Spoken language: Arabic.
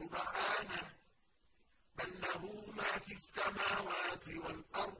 سُبْحَانَهُ بَل لَّهُ مَا فِي السَّمَاوَاتِ وَالْأَرْضِ